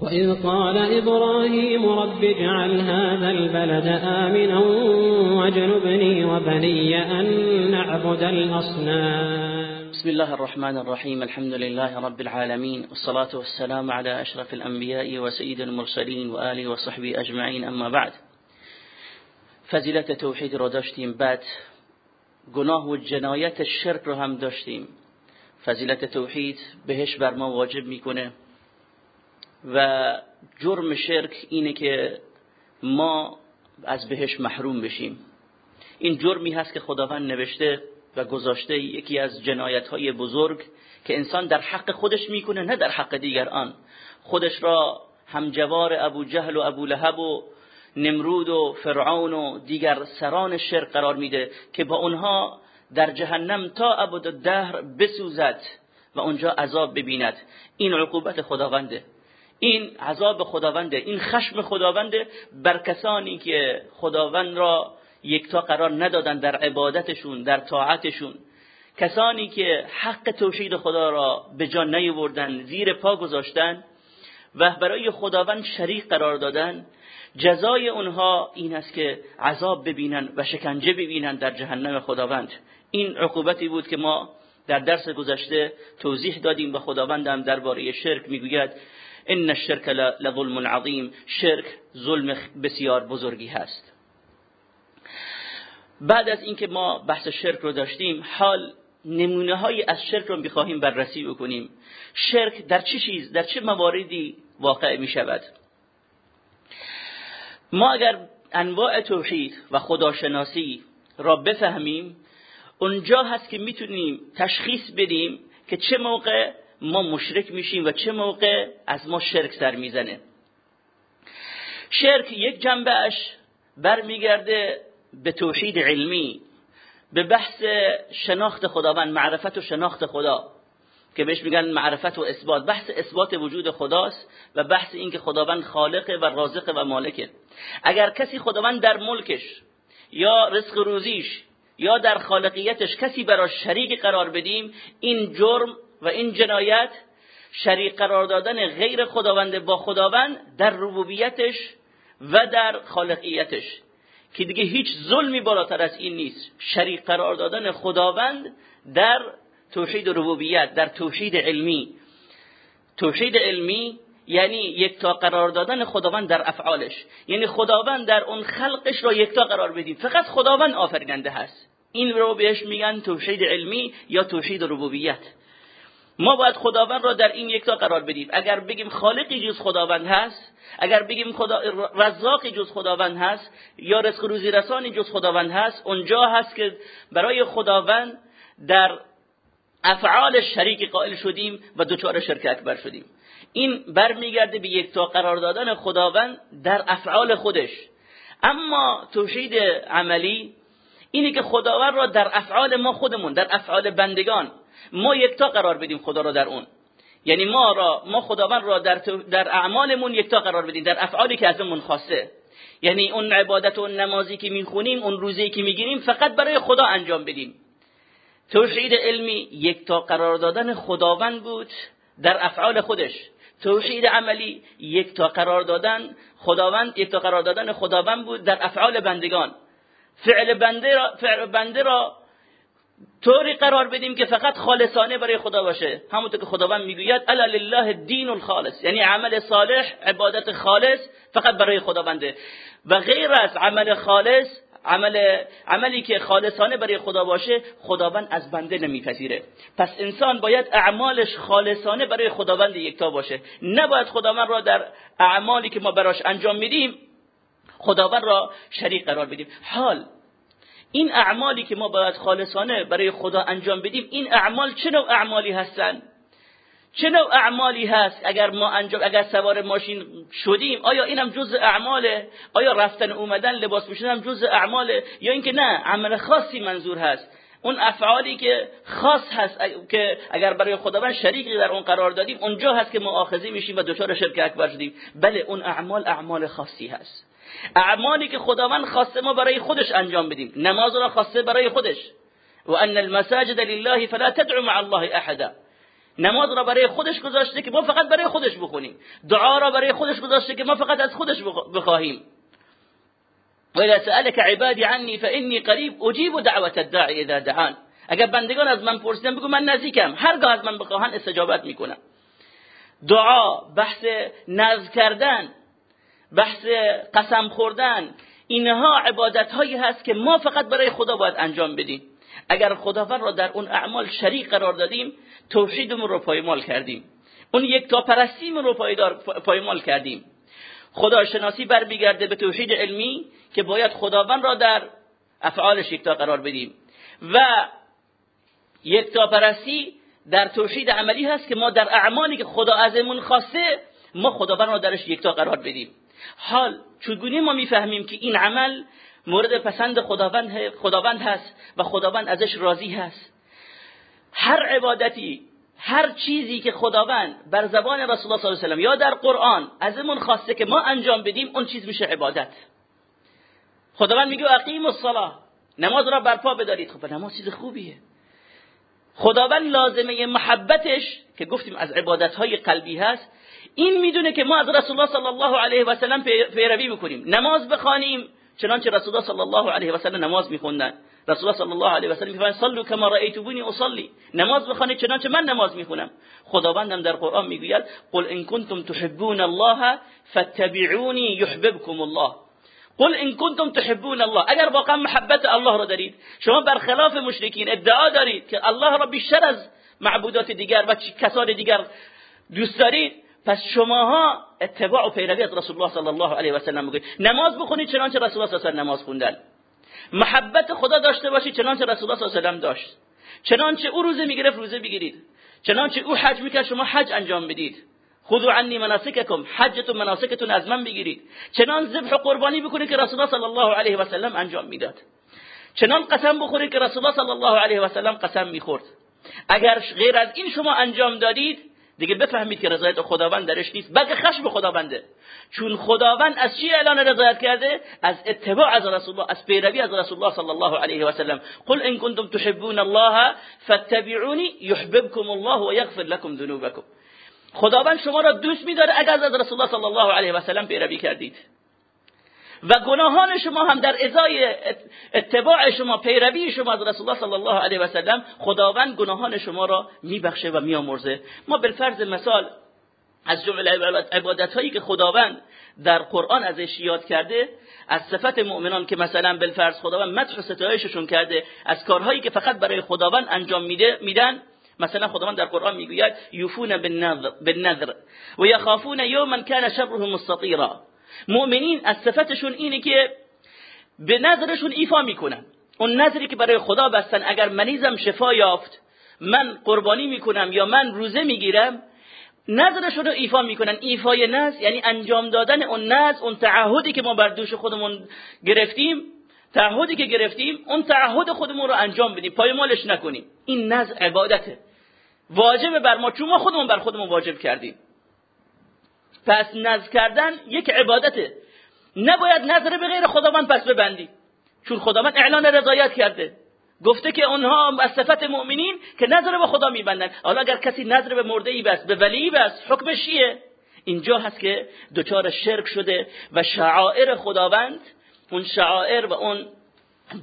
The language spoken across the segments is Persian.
وإذ قال إبراهيم رب اجعل هذا البلد آمنا واجنبني وبني أن نعبد الأصنام. بسم الله الرحمن الرحيم الحمد لله رب العالمين والصلاة والسلام على أشرف الأنبياء وسيد المرسلين وآله وصحبه أجمعين أما بعد. فضیلت توحید رو داشتیم بعد گناه و جنایت شرک رو هم داشتیم. فضیلت توحید بهش بر ما واجب میکنه. و جرم شرک اینه که ما از بهش محروم بشیم. این جرمی هست که خداوند نوشته و گذاشته یکی از جنایت های بزرگ که انسان در حق خودش می‌کنه نه در حق دیگران خودش را همجوار ابو جهل و ابو لهب و نمرود و فرعون و دیگر سران شرک قرار میده که با اونها در جهنم تا ابد الدهر بسوزد و اونجا عذاب ببیند. این عقوبت خداونده. این عذاب خداونده این خشم خداونده بر کسانی که خداوند را یکتا قرار ندادن در عبادتشون در طاعتشون. کسانی که حق توحید خدا را به جان نیاوردن زیر پا گذاشتن و برای خداوند شریک قرار دادن جزای اونها این است که عذاب ببینن و شکنجه ببینن در جهنم خداوند. این عقوبتی بود که ما در درس گذشته توضیح دادیم و خداوند هم درباره شرک می‌گوید. ان الشرک لظلم عظیم شرک ظلم بسیار بزرگی هست. بعد از اینکه ما بحث شرک رو داشتیم حال نمونه های از شرک رو بخواهیم بررسی بکنیم. شرک در چه چیز در چه مواردی واقع می شود ما اگر انواع توحید و خداشناسی را بفهمیم اونجا هست که می‌تونیم تشخیص بدیم که چه موقع ما مشرک میشیم و چه موقع؟ از ما شرک سر می‌زنه. شرک یک جنبهش برمیگرده به توحید علمی به بحث شناخت خداوند معرفت و شناخت خدا که بهش میگن معرفت و اثبات. بحث اثبات وجود خداست و بحث این که خداوند خالقه و رازقه و مالکه. اگر کسی خداوند در ملکش یا رزق روزیش یا در خالقیتش کسی براش شریک قرار بدیم این جرم و این جنایت شریک قرار دادن غیر خداوند با خداوند در ربوبیتش و در خالقیتش. که دیگه هیچ ظلمی بالاتر از این نیست. شریک قرار دادن خداوند در توحید ربوبیت در توحید علمی. توحید علمی یعنی یکتا قرار دادن خداوند در افعالش. یعنی خداوند در اون خلقش را یکتا قرار بدیم فقط خداوند آفریننده هست. این رو بهش میگن توحید علمی یا توحید ربوبیت. ما باید خداوند را در این یکتا قرار بدیم. اگر بگیم خالقی جز خداوند هست اگر بگیم خدا رزاقی جز خداوند هست یا رزق روزی رسانی جز خداوند هست اونجا هست که برای خداوند در افعال شریک قائل شدیم و دچار شرک اکبر شدیم. این برمیگرده به یکتا قرار دادن خداوند در افعال خودش. اما توحید عملی اینه که خداوند را در افعال ما خودمون در افعال بندگان ما یکتا قرار بدیم خدا را در اون. یعنی ما را ما خداوند را در در اعمالمون یکتا قرار بدیم در افعالی که ازمون خواسته. یعنی اون عبادت و اون نمازی که می‌خونیم اون روزی که می‌گیریم فقط برای خدا انجام بدیم. توحید علمی یکتا قرار دادن خداوند بود در افعال خودش. توحید عملی یکتا قرار دادن خداوند یکتا قرار دادن خداوند بود در افعال بندگان. فعل بنده را, فعل بنده را طوری قرار بدیم که فقط خالصانه برای خدا باشه. همونطور که خداوند می‌گوید الا لله الدین الخالص. یعنی عمل صالح عبادت خالص فقط برای خداونده. و غیر از عمل خالص عمل عملی که خالصانه برای خدا باشه خداوند از بنده نمیپذیره. پس انسان باید اعمالش خالصانه برای خداوند یکتا باشه. نباید خداوند را در اعمالی که ما براش انجام میدیم خداوند را شریک قرار بدیم. حال این اعمالی که ما باید خالصانه برای خدا انجام بدیم این اعمال چه نوع اعمالی هستند چه نوع اعمالی هست اگر ما انجام اگر سوار ماشین شدیم؟ آیا اینم جز اعماله؟ آیا رفتن اومدن لباس پوشیدن هم جز اعماله؟ یا اینکه نه عمل خاصی منظور هست. اون افعالی که خاص هست که اگر برای خداوند شریکی در اون قرار دادیم اونجا هست که مؤاخذه میشیم و دچار شرک اکبر شدیم. بله اون اعمال اعمال خاصی هست. اعمالی که خداوند خواسته ما برای خودش انجام بدیم. نماز را خواسته برای خودش. و ان المساجد لله فلا تدعو مع الله احدا. نماز را برای خودش گذاشته که ما فقط برای خودش بخونیم. دعا را برای خودش گذاشته که ما فقط از خودش بخواهیم. و سألك عبادی عنی فإنی قریب اجیب دعوت الداعی اذا دعان. اگر بندگان از من پرسیدن بگو من نزدیکم. هرگاه از من بخواهن استجابت می‌کنم. دعا بحث نزد کردن بحث قسم خوردن اینها عبادت هایی هست که ما فقط برای خدا باید انجام بدیم. اگر خداوند را در اون اعمال شریک قرار دادیم توحیدمون رو پایمال کردیم. اون یک تا پرستیمون رو پایمال کردیم. خدا شناسی برمیگرده به توحید علمی که باید خداوند را در افعالش یکتا قرار بدیم. و یکتا پرستی در توحید عملی هست که ما در اعمالی که خدا ازمون خواسته ما خداوند را درش یکتا قرار بدیم. حال چگونه ما می‌فهمیم که این عمل مورد پسند خداوند خداوند هست و خداوند ازش راضی هست. هر عبادتی هر چیزی که خداوند بر زبان رسول الله صلی الله علیه و یا در قرآن ازمون خواسته که ما انجام بدیم اون چیز میشه عبادت. خداوند میگه اقیم الصلاه نماز را برپا بدارید. خب نماز چیز خوبیه. خداوند لازمه محبتش که گفتیم از عبادت های قلبی هست این می‌دونه که ما از رسول الله صلی الله علیه و سلم پیروی بکنیم نماز بخوانیم چنانچه رسول الله صلی الله علیه و سلم نماز میخوندن. رسول الله صلی الله علیه و سلم میفرمایند صلوا کما رأیتمونی اصلی. نماز بخوانید چنانچه من نماز می‌خونم. خداوندم در قرآن می‌گوید قل ان کنتم تحبون الله فاتبعونی یحببکم الله قل ان کنتم تحبون الله. اگر واقعا محبت الله را دارید شما برخلاف مشرکین ادعا دارید که الله را بیشتر از معبودات دیگر و کسان دیگر دوست دارید پس شماها اتباع و پیروی از رسول الله صلی الله علیه و سلم بکنید نماز بخونید چنانچه رسول الله صلی الله علیه و نماز خوندن. محبت خدا داشته باشید چنانچه رسول الله صلی الله علیه و داشت. چنانچه او روزه می‌گرفت روزه بگیرید. چنانچه او حج می‌کرد شما حج انجام بدید. خذوا عنی مناسککم حجتون مناسکتون از من بگیرید. چنان ذبح و قربانی بکنید که رسول الله صلی الله علیه و سلم انجام می‌داد. چنان قسم بخورید که رسول الله صلی الله علیه و سلم قسم می‌خورد. اگر غیر از این شما انجام دادید دیگه بفهمید که رضایت خداوند درش نیست بلکه خشم خداونده. چون خداوند از چی اعلان رضایت کرده؟ از اتباع از رسول الله از پیروی از رسول الله صلی الله علیه و سلم. قل ان کنتم تحبون الله فاتبعوني يحببكم الله ويغفر لكم ذنوبكم خداوند شما را دوست میداره اگر از رسول الله صلی الله علیه و سلم پیروی کردید. و گناهان شما هم در ازای اتباع شما پیروی شما از رسول الله صلی الله علیه و سلم خداوند گناهان شما را میبخشه و میامرزه ما بالفرض مثال از جمله عبادت هایی که خداوند در قرآن ازش یاد کرده از صفت مؤمنان که مثلا بالفرض خداوند مدح و ستایششون کرده از کارهایی که فقط برای خداوند انجام میده میدن. مثلا خداوند در قرآن می‌گوید یوفون بالنذر و یخافون یوما کان شره مستطیرا. مؤمنین از صفتشون اینه که به نظرشون ایفا می‌کنن. اون نظری که برای خدا بستن اگر منیزم شفا یافت من قربانی می‌کنم یا من روزه می‌گیرم نظرشون رو ایفا می‌کنن. ایفای نظر یعنی انجام دادن اون نظر اون تعهدی که ما بر دوش خودمون گرفتیم تعهدی که گرفتیم اون تعهد خودمون رو انجام بدیم. پایمالش نکنیم. این نظر عبادته. واجب بر ما چون ما خودمون بر خودمون واجب کردیم. پس نظر کردن یک عبادته. نباید نظر به غیر خداوند پس ببندی. چون خداوند اعلان رضایت کرده. گفته که اونها از صفت مؤمنین که نظر به خدا میبندن. حالا اگر کسی نظر به مرده ای بس به ولی بس حکمش چیه؟ اینجا هست که دچار شرک شده و شعائر خداوند اون شعائر و اون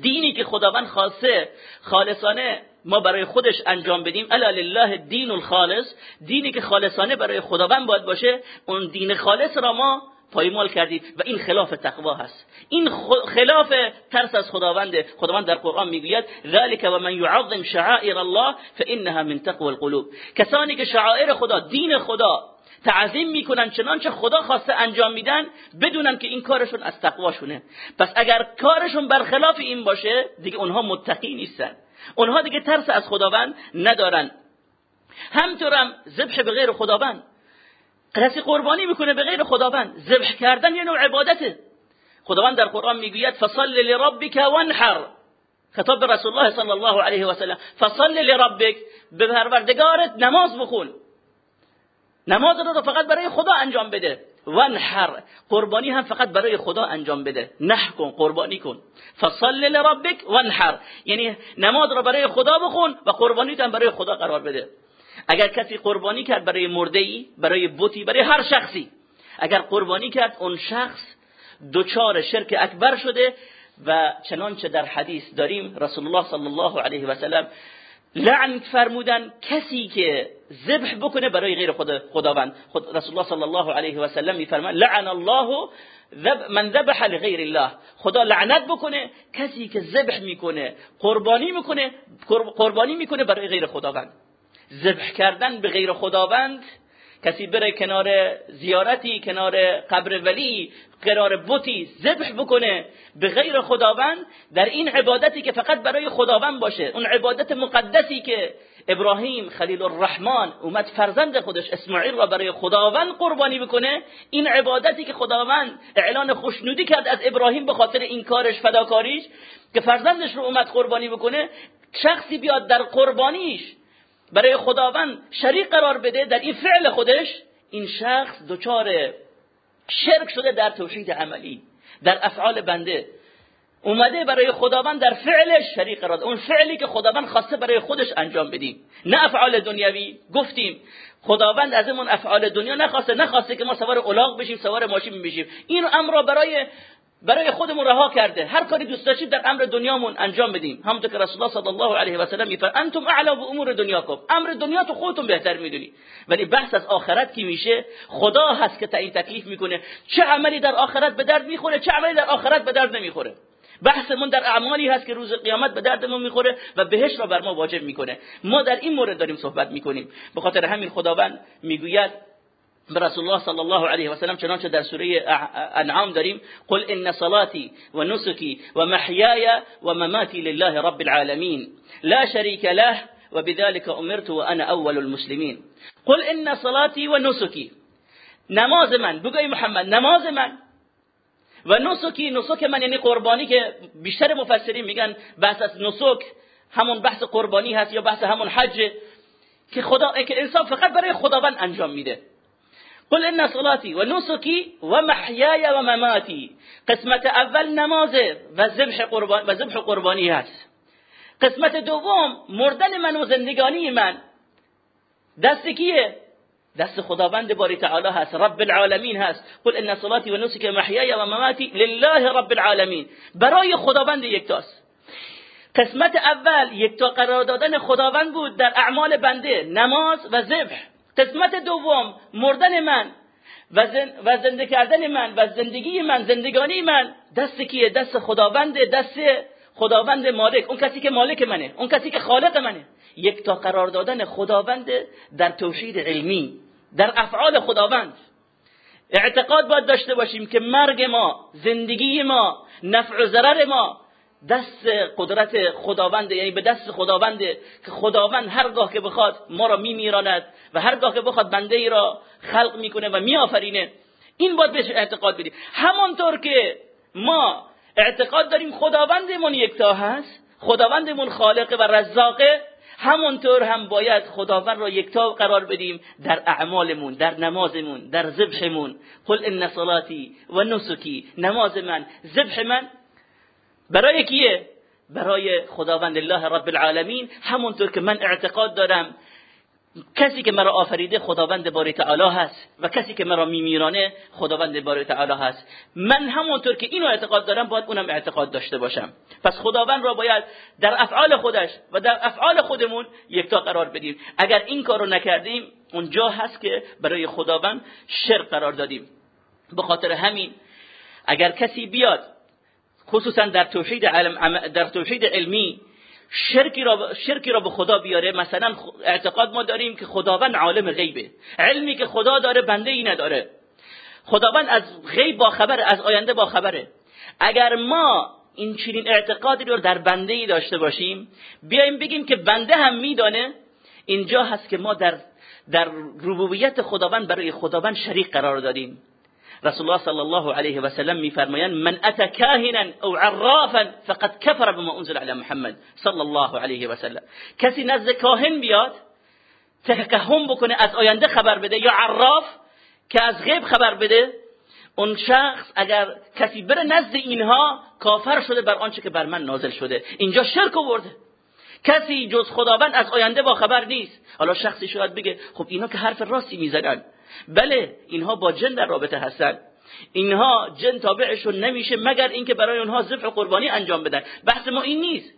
دینی که خداوند خواسته خالصانه ما برای خودش انجام بدیم. الا لله دین الخالص. دینی که خالصانه برای خداوند باید باشه اون دین خالص را ما پایمال کردید و این خلاف تقوا هست. این خلاف ترس از خداوند. خداوند در قرآن می‌گوید ذلك و من يعظم شعائر الله فانها من تقوى القلوب. کسانی که شعائر خدا دین خدا تعظیم می‌کنن چنانچه خدا خواسته انجام میدن بدونن که این کارشون از تقواشونه. پس اگر کارشون برخلاف این باشه دیگه اونها متقی نیستن. اونها دیگه ترس از خداوند ندارن. همطورم ذبح به غیر خداوند. کسی قربانی می‌کنه به غیر خداوند. ذبح کردن یه نوع عبادته. خداوند در قرآن می‌گوید فصل لربک وانحر. خطاب به رسول الله صلی الله علیه و سلم. فصل لربک. به پروردگارت نماز بخون. نماز رو فقط برای خدا انجام بده. وانحر. قربانی هم فقط برای خدا انجام بده. نه کن قربانی کن. فصل لربک وانحر. یعنی نماز رو برای خدا بخون و قربانی هم برای خدا قرار بده. اگر کسی قربانی کرد برای مرده ای برای بوتی برای هر شخصی. اگر قربانی کرد اون شخص دچار شرک اکبر شده و چنانچه در حدیث داریم رسول الله صلی الله علیه و سلم لعن فرمودن کسی که ذبح بکنه برای غیر خداوند. خود رسول الله صلی الله علیه و سلم میفرماید لعن الله من ذبح لغیر الله. خدا لعنت بکنه کسی که ذبح می‌کنه قربانی می‌کنه قربانی می‌کنه برای غیر خداوند. ذبح کردن به غیر خداوند کسی بره کنار زیارتی کنار قبر ولی قرار بوتی ذبح بکنه به غیر خداوند در این عبادتی که فقط برای خداوند باشه. اون عبادت مقدسی که ابراهیم خلیل الرحمن اومد فرزند خودش اسماعیل را برای خداوند قربانی بکنه این عبادتی که خداوند اعلان خوشنودی کرد از ابراهیم به خاطر این کارش فداکاریش که فرزندش رو اومد قربانی بکنه شخصی بیاد در قربانیش برای خداوند شریک قرار بده در این فعل خودش این شخص دچار شرک شده در توحید عملی در افعال بنده. اومده برای خداوند در فعلش شریک قرار اون فعلی که خداوند خواسته برای خودش انجام بدیم. نه افعال دنیوی گفتیم خداوند از اون افعال دنیا نخواسته. نخواسته که ما سوار الاغ بشیم سوار ماشین بشیم. این امر برای برای خودمون رها کرده. هر کاری دوست داشتید در امر دنیامون انجام بدیم همونطور که رسول الله صلی الله علیه و سلم میفرماید انتم اعلم امور دنیاکم. امر دنیا تو خودتون بهتر می‌دونی. ولی بحث از آخرت کی میشه؟ خدا هست که تعیین تکلیف می‌کنه. چه عملی در آخرت به درد می‌خوره چه عملی در آخرت به درد نمی‌خوره. بحثمون در اعمالی هست که روز قیامت به دردمون می‌خوره و بهش را بر ما واجب می‌کنه. ما در این مورد داریم صحبت می‌کنیم. به خاطر همین خداوند می‌گوید رسول الله صلی الله علیه و سلم چنانچه در سوره انعام داریم قل ان صلاتي ونسكي ومحياي ومماتي لله رب العالمين لا شريك له وبذلك امرت وانا اول المسلمين قل ان صلاتي ونسكي نماز من بگوی محمد نماز من. و نسکی نسک من یعنی قربانی که بیشتر مفسرین میگن بحث از نسک همون بحث قربانی هست یا بحث همون حج که خدا که انسان فقط برای خداوند انجام میده. قل ان صلاتي ونسكي ومحياي ومماتي. قسمت اول نمازه و ذبح قربان و ذبح قربانی هست. قسمت دوم مردن من و زندگانی من. دست کیه؟ دست خداوند باری تعالی هست رب العالمین هست. قل ان صلاتي ونسكي ومحياي ومماتي لله رب العالمین. برای خداوند یکتاست قسمت اول یکتا قرار دادن خداوند بود در اعمال بنده نماز و ذبح. قسمت دوم مردن من و, و زنده کردن من و زندگی من زندگانی من. دست کیه؟ دست خداوند دست خداوند مالک. اون کسی که مالک منه اون کسی که خالق منه. یک تا قرار دادن خداوند در توحید علمی در افعال خداوند. اعتقاد باید داشته باشیم که مرگ ما زندگی ما نفع و ضرر ما دست قدرت خداوند یعنی به دست خداونده که خداوند هرگاه که بخواد ما را میمیراند و هرگاه که بخواد بنده ای را خلق می‌کنه و میآفرینه این باید بهش اعتقاد بدیم. همانطور که ما اعتقاد داریم خداوندمون یکتا هست خداوندمون خالق و رزاقه همانطور هم باید خداوند را یکتا قرار بدیم در اعمالمون در نمازمون در ذبحمون. قل ان صلاتی و نسکی نماز من ذبح من برای کیه؟ برای خداوند الله رب العالمین. همونطور که من اعتقاد دارم کسی که مرا آفریده خداوند باری تعالی هست و کسی که مرا میمیرانه خداوند باری تعالی هست. من همونطور که اینو اعتقاد دارم باید اونم اعتقاد داشته باشم. پس خداوند را باید در افعال خودش و در افعال خودمون یکتا قرار بدیم. اگر این کارو نکردیم اونجا هست که برای خداوند شرک قرار دادیم. به خاطر همین اگر کسی بیاد خصوصا در توحید علم در توحید علمی شرکی را شرکی را به خدا بیاره. مثلا اعتقاد ما داریم که خداوند عالم غیبه. علمی که خدا داره بنده ای نداره. خداوند از غیب با خبر از آینده با خبره. اگر ما این چنین اعتقادی رو در بنده ای داشته باشیم بیایم بگیم که بنده هم میدانه اینجا هست که ما در در ربوبیت خداوند برای خداوند شریک قرار دادیم. رسول الله صلی الله علیه و سلم میفرمایند من اتى كاهنا او عرافا فقد كفر بما انزل على محمد صلی الله علیه و سلم کسی نزد کاهن بیاد تکهن بکنه از آینده خبر بده یا عراف که از غیب خبر بده اون شخص اگر کسی بره نزد اینها کافر شده بر آنچه که بر من نازل شده اینجا شرک آورده کسی جز خداوند از آینده با خبر نیست حالا شخصی شاید بگه خب اینا که حرف راستی می‌زنن بله اینها با جن در رابطه هستن. اینها جن تابعشون نمیشه مگر اینکه برای اونها ذبح قربانی انجام بدن. بحث ما این نیست.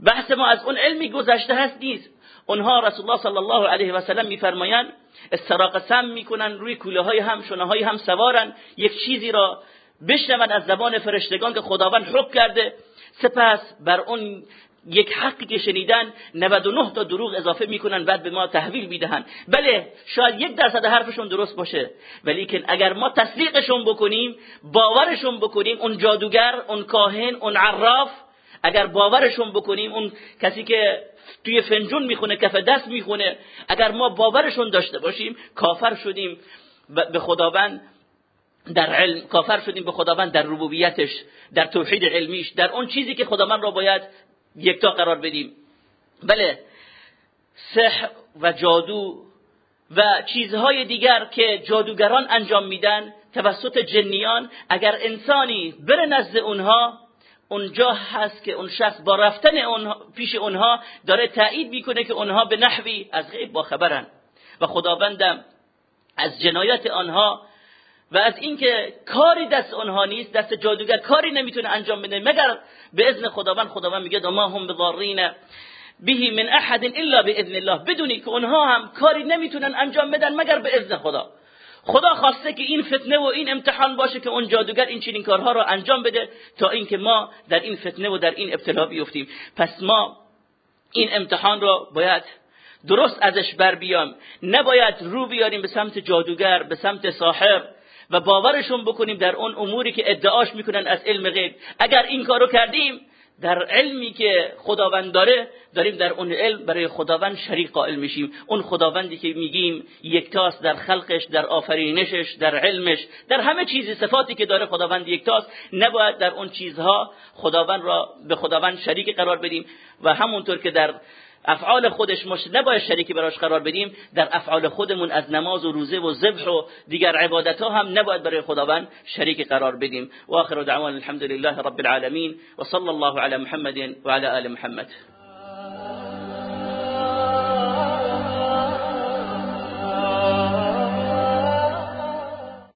بحث ما از اون علمی گذشته هست نیست. اونها رسول الله صلی الله علیه و سلم میفرمایند استراق سم می‌کنن روی کوله های هم شونه های هم سوارن. یک چیزی را بشنون از زبان فرشتگان که خداوند حکم کرده. سپس بر اون یک حقی که شنیدن 99 تا دروغ اضافه می‌کنن بعد به ما تحویل می‌دهن. بله شاید یک درصد حرفشون درست باشه ولی که اگر ما تصدیقشون بکنیم باورشون بکنیم اون جادوگر اون کاهن اون عراف اگر باورشون بکنیم اون کسی که توی فنجون می‌خونه کف دست می‌خونه اگر ما باورشون داشته باشیم کافر شدیم به خداوند در علم کافر شدیم به خداوند در ربوبیتش در توحید علمیش در اون چیزی که خداوند را باید یکتا قرار بدیم. بله. سحر و جادو و چیزهای دیگر که جادوگران انجام میدن توسط جنیان اگر انسانی بره نزد اونها اونجا هست که اون شخص با رفتن اونها پیش اونها داره تایید می‌کنه که اونها به نحوی از غیب با خبرن و خداوندم از جنایت آنها و از اینکه کاری دست آنها نیست دست جادوگر کاری نمی‌تونه انجام بده مگر به اذن خداوند خداوند میگه ما هم بضارین به من احد الا باذن الله بدونی که اونها هم کاری نمی‌تونن انجام بدن مگر به اذن خدا. خدا خواسته که این فتنه و این امتحان باشه که اون جادوگر این چنین کارها رو انجام بده تا اینکه ما در این فتنه و در این ابتلا بیفتیم. پس ما این امتحان رو باید درست ازش بر بیام. نباید رو بیاریم به سمت جادوگر به سمت ساحر. و باورشون بکنیم در اون اموری که ادعاش می‌کنن از علم غیب. اگر این کارو کردیم در علمی که خداوند داره داریم در اون علم برای خداوند شریک قائل میشیم. اون خداوندی که میگیم یکتاست در خلقش در آفرینشش در علمش در همه چیزی صفاتی که داره خداوند یکتاست. نباید در اون چیزها خداوند را به خداوند شریک قرار بدیم. و همونطور که در افعال خودش مش نباید شریکی براش قرار بدیم در افعال خودمون از نماز و روزه و ذبح و دیگر عبادت ها هم نباید برای خداوند شریک قرار بدیم. و آخر دعوان الحمد لله رب العالمین و صلی الله علی محمد و علی آل محمد.